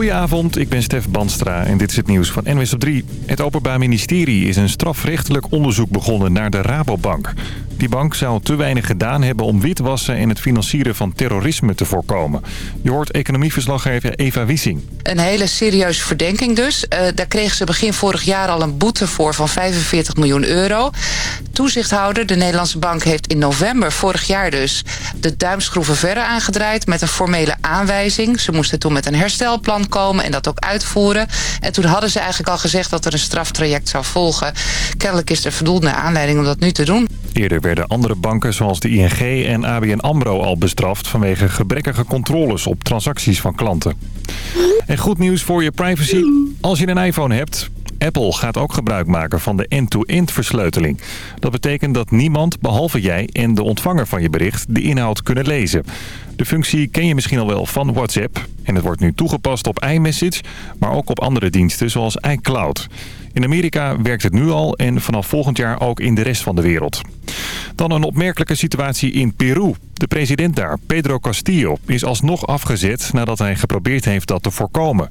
Goedenavond, ik ben Stef Banstra en dit is het nieuws van NWS op 3. Het Openbaar Ministerie is een strafrechtelijk onderzoek begonnen naar de Rabobank. Die bank zou te weinig gedaan hebben om witwassen en het financieren van terrorisme te voorkomen. Je hoort economieverslaggever Eva Wissing. Een hele serieuze verdenking dus. Uh, daar kregen ze begin vorig jaar al een boete voor van 45 miljoen euro. Toezichthouder, de Nederlandse bank, heeft in november vorig jaar dus... de duimschroeven verder aangedraaid met een formele aanwijzing. Ze moesten toen met een herstelplan komen en dat ook uitvoeren. En toen hadden ze eigenlijk al gezegd dat er een straftraject zou volgen. Kennelijk is er voldoende aanleiding om dat nu te doen. Eerder werden andere banken zoals de ING en ABN AMRO al bestraft... vanwege gebrekkige controles op transacties van klanten. En goed nieuws voor je privacy. Als je een iPhone hebt, Apple gaat ook gebruik maken van de end-to-end versleuteling. Dat betekent dat niemand, behalve jij en de ontvanger van je bericht, de inhoud kunnen lezen. De functie ken je misschien al wel van WhatsApp. En het wordt nu toegepast op iMessage, maar ook op andere diensten zoals iCloud. In Amerika werkt het nu al en vanaf volgend jaar ook in de rest van de wereld. Dan een opmerkelijke situatie in Peru. De president daar, Pedro Castillo, is alsnog afgezet nadat hij geprobeerd heeft dat te voorkomen.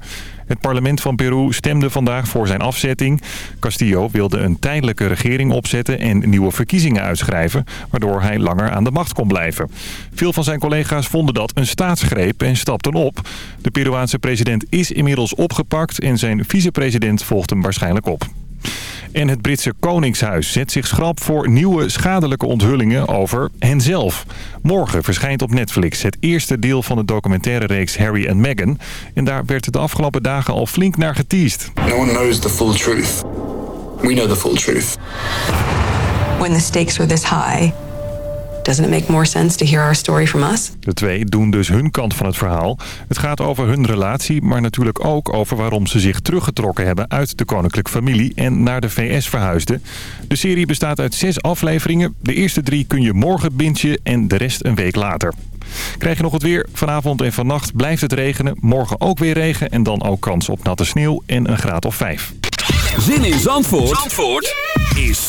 Het parlement van Peru stemde vandaag voor zijn afzetting. Castillo wilde een tijdelijke regering opzetten en nieuwe verkiezingen uitschrijven... waardoor hij langer aan de macht kon blijven. Veel van zijn collega's vonden dat een staatsgreep en stapten op. De Peruaanse president is inmiddels opgepakt en zijn vicepresident volgt hem waarschijnlijk op. En het Britse Koningshuis zet zich schrap voor nieuwe schadelijke onthullingen over henzelf. Morgen verschijnt op Netflix het eerste deel van de documentaire reeks Harry en Meghan. En daar werd de afgelopen dagen al flink naar geteased. No one knows the full truth. We know the full truth. When the stakes are this high... Doesn't it make more sense to hear our story from us? De twee doen dus hun kant van het verhaal. Het gaat over hun relatie, maar natuurlijk ook over waarom ze zich teruggetrokken hebben uit de koninklijke familie en naar de VS verhuisden. De serie bestaat uit zes afleveringen. De eerste drie kun je morgen bintje en de rest een week later. Krijg je nog het weer? Vanavond en vannacht blijft het regenen. Morgen ook weer regen en dan ook kans op natte sneeuw en een graad of vijf. Zin in Zandvoort, Zandvoort is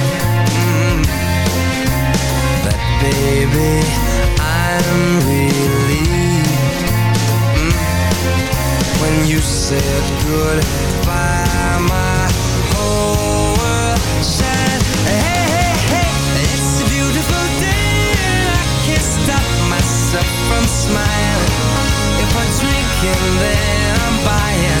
baby, I'm relieved. Mm, When you said goodbye My whole world shined Hey, hey, hey It's a beautiful day. And I can't stop myself from smiling. If I drink and then I'm buying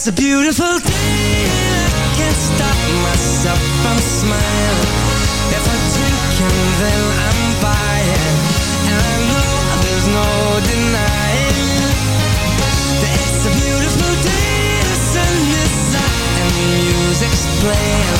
It's a beautiful day. And I can't stop myself from smiling. If I drink and then I'm buying. And I know there's no denying That it's a beautiful day, the sun is up and the music's playing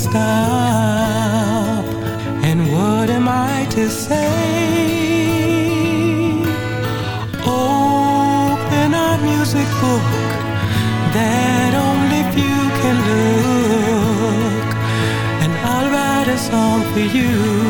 stop? And what am I to say? Open our music book that only few can look and I'll write a song for you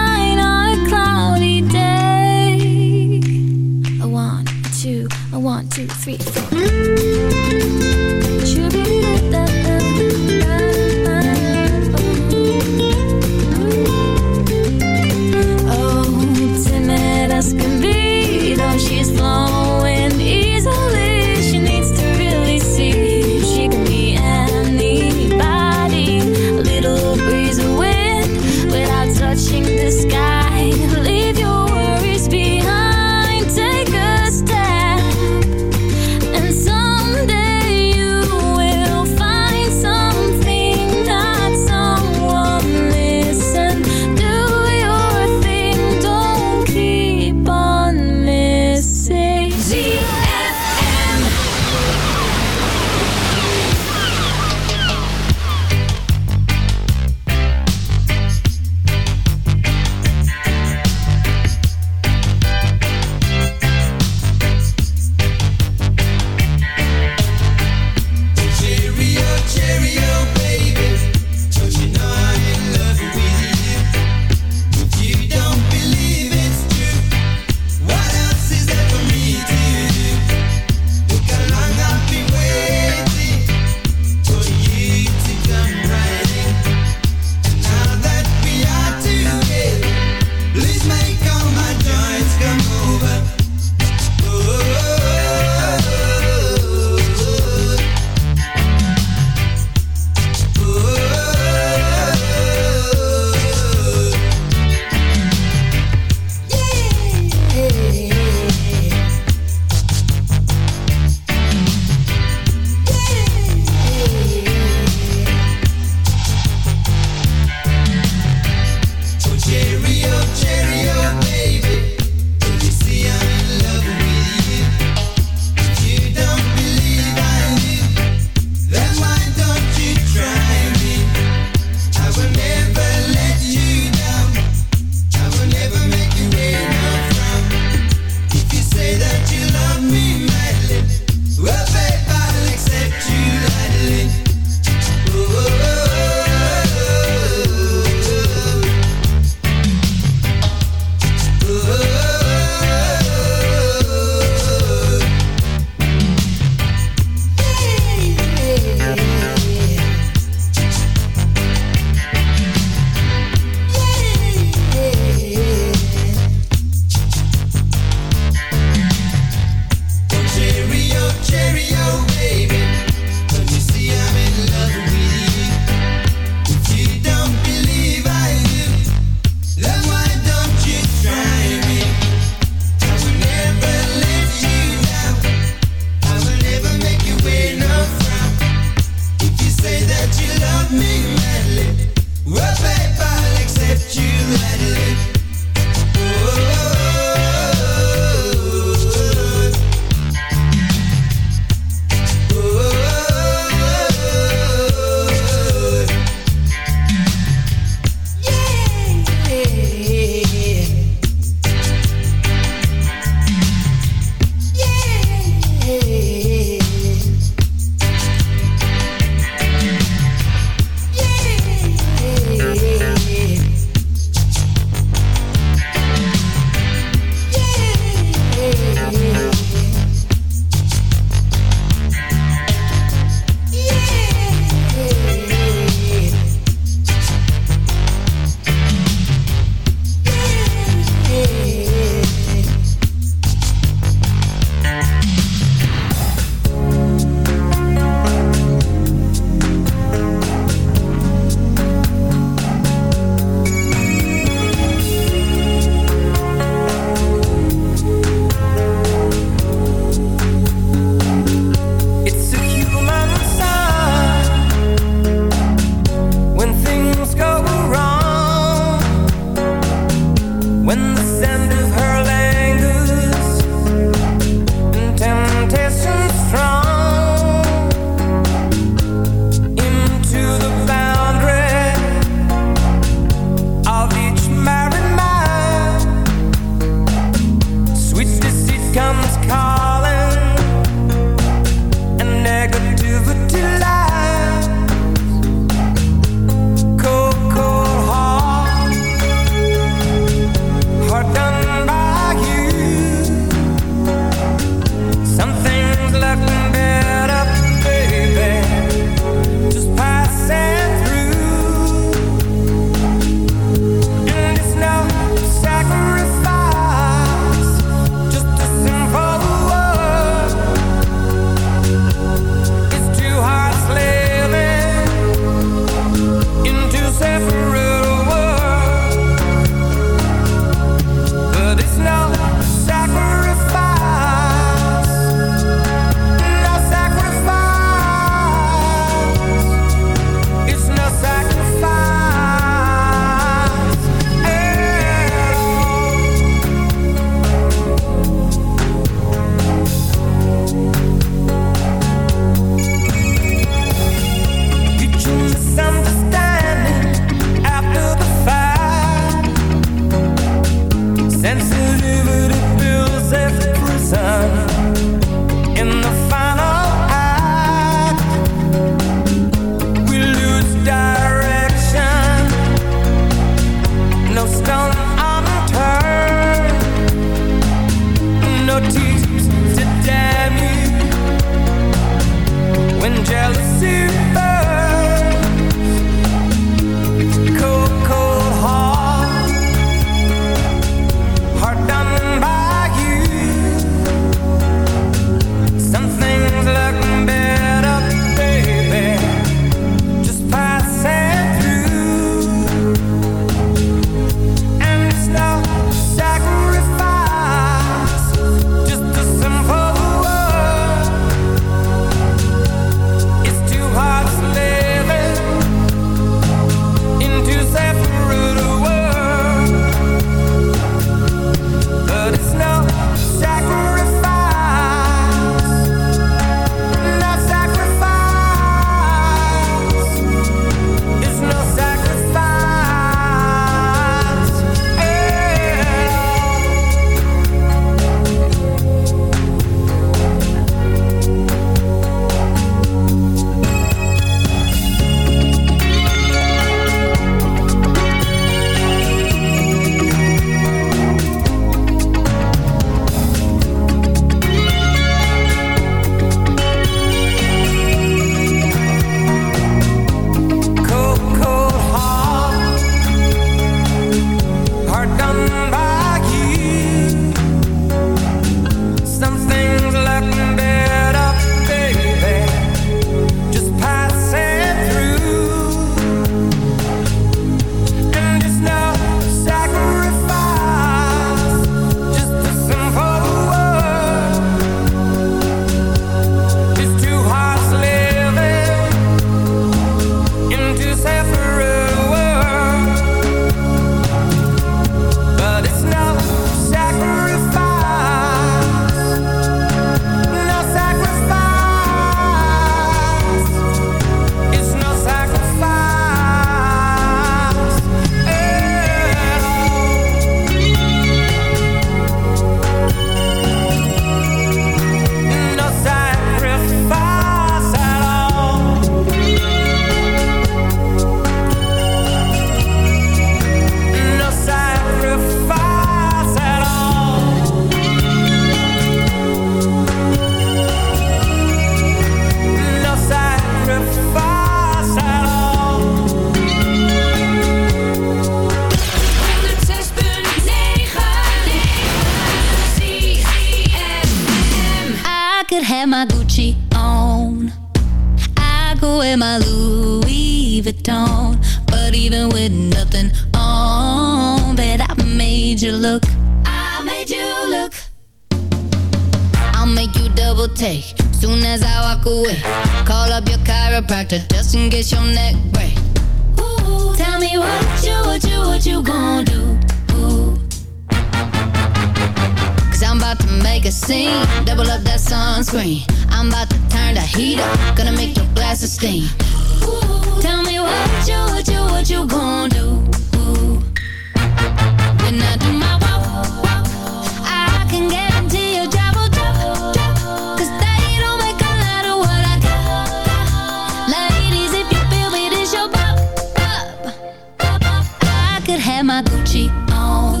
wear my Gucci on.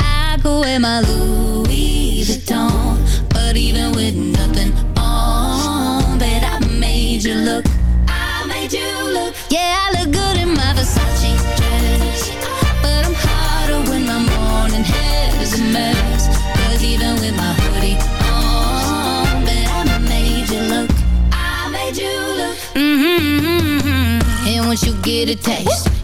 I go in my Louis Vuitton. But even with nothing on, bet I made you look. I made you look. Yeah, I look good in my Versace dress. But I'm hotter when my morning hair is a mess. Cause even with my hoodie on, bet I made you look. I made you look. Mm-hmm, mm -hmm. And once you get a taste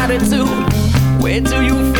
attitude. Where do you feel?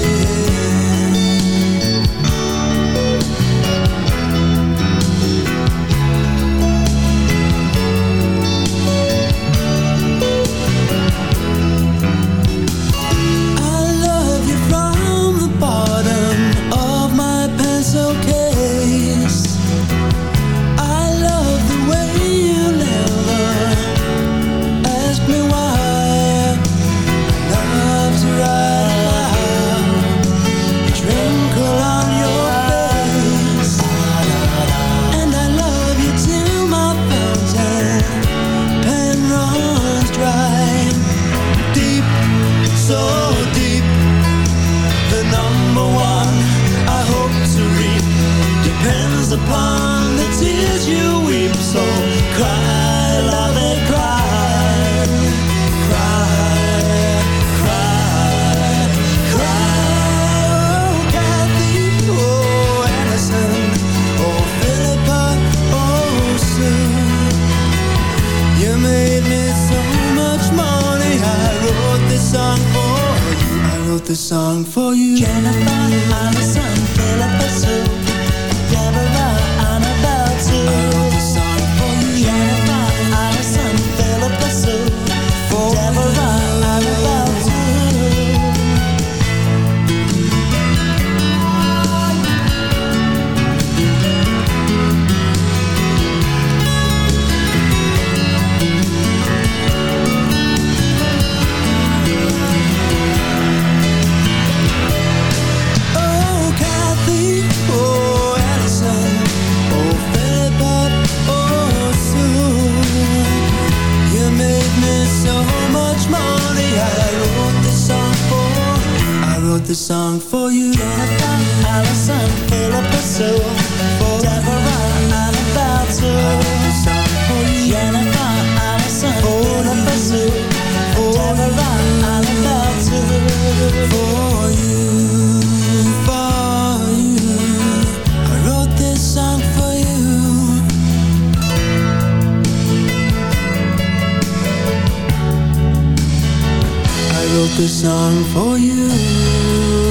The this song for you.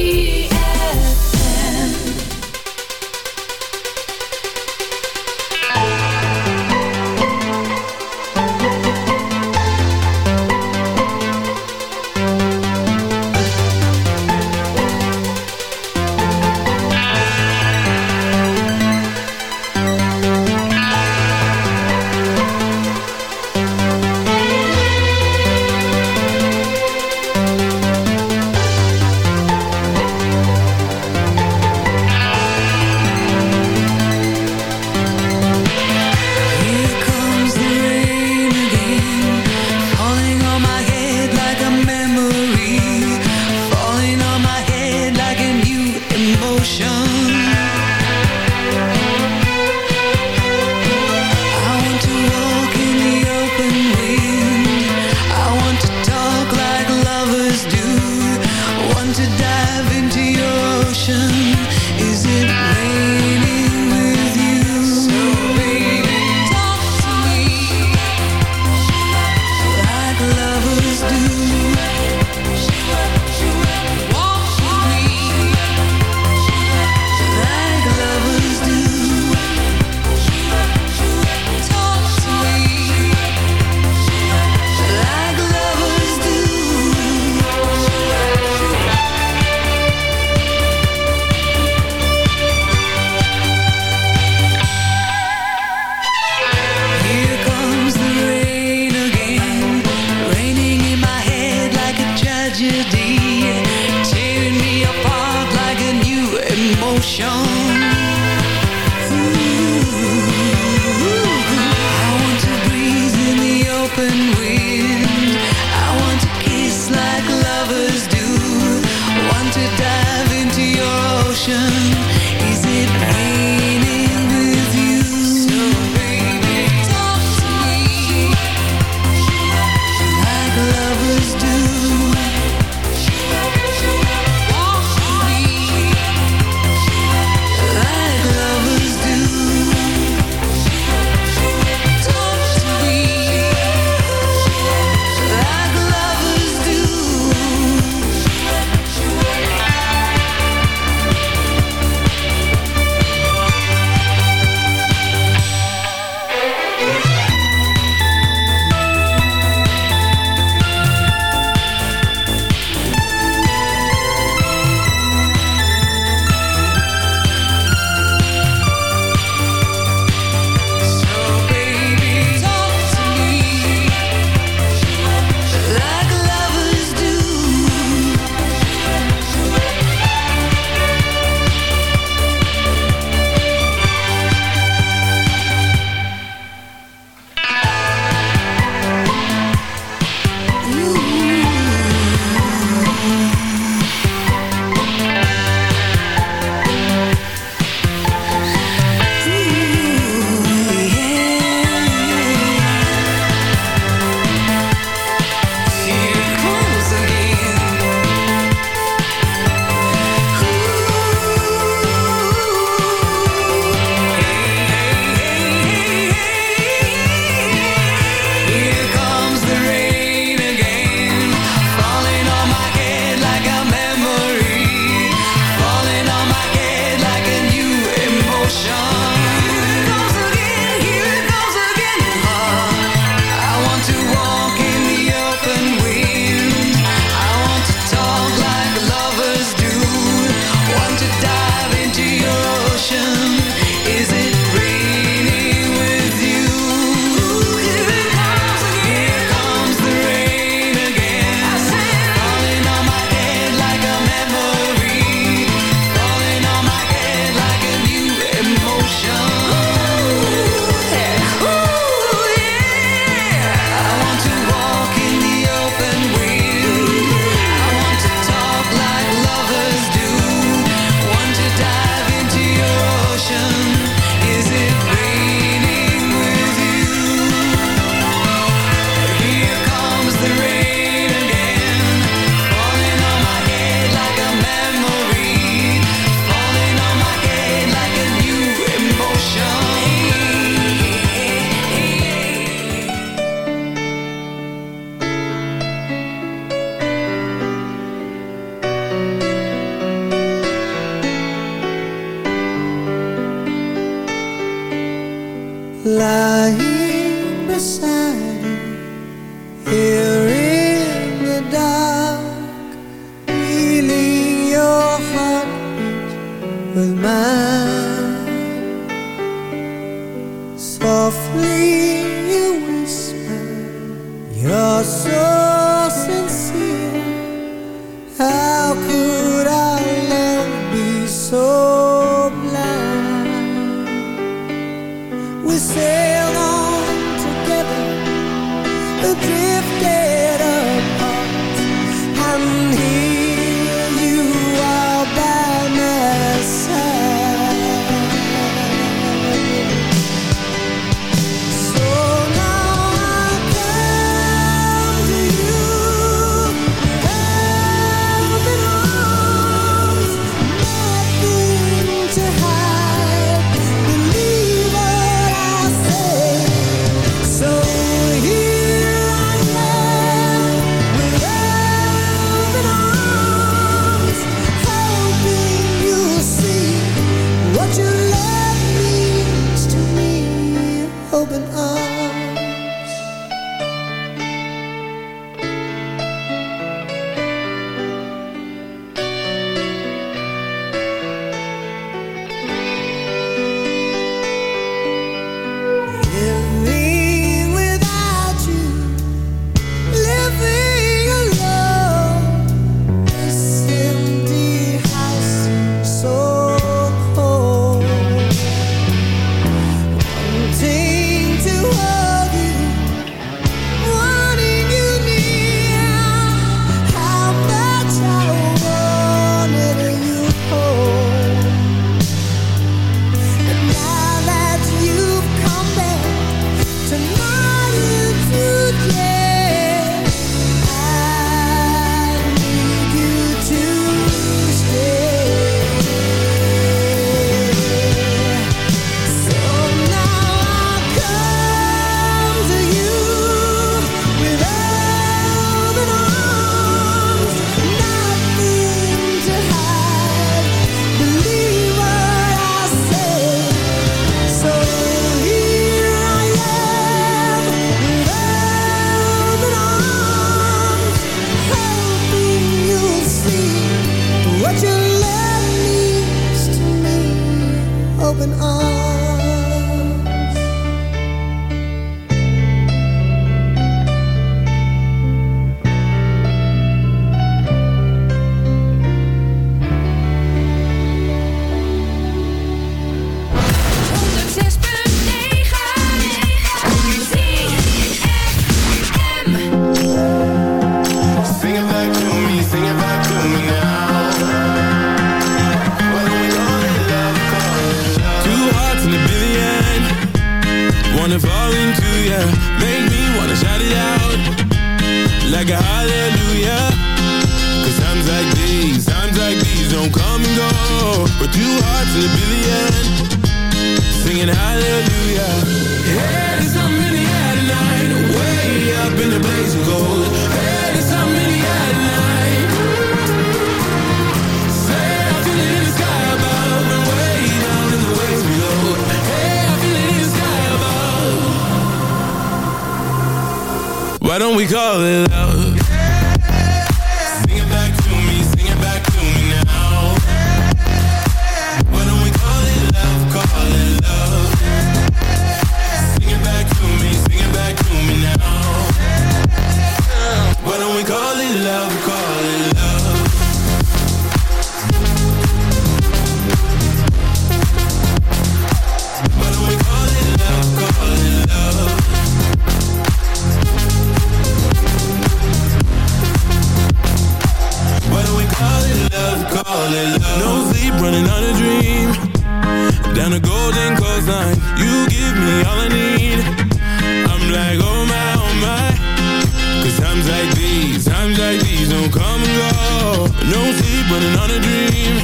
running on a dream.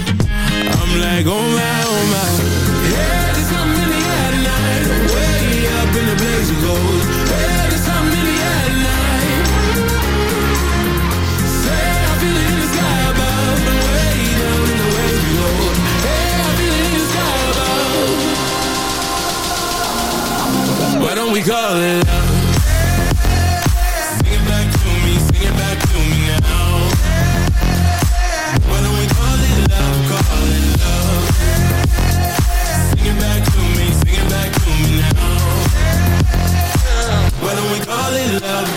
I'm like, oh my, oh my. Yeah, there's something in the air tonight. Way up in the blaze of gold. Yeah, there's something in the air tonight. Say, I feel it in the sky above. And way down in the waves below Hey, I feel it in the sky above. Why don't we call it love? love.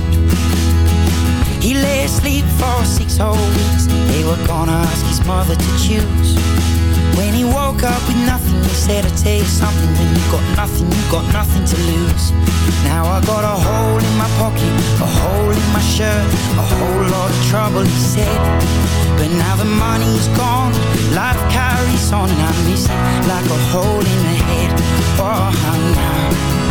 He lay asleep for six whole weeks. They were gonna ask his mother to choose. When he woke up with nothing He said, I tell you something When you got nothing, you got nothing to lose. Now I got a hole in my pocket A hole in my shirt A whole lot of trouble, he said. But now the money's gone Life carries on and I'm missing Like a hole in the head. Oh, now.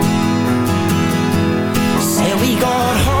Got holes